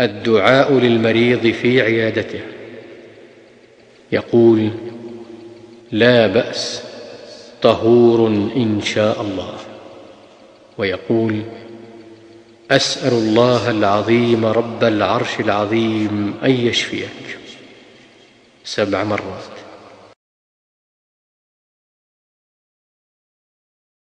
الدعاء للمريض في عيادته. يقول لا بأس طهور إن شاء الله. ويقول أسأل الله العظيم رب العرش العظيم أن يشفيك. سبع مرات.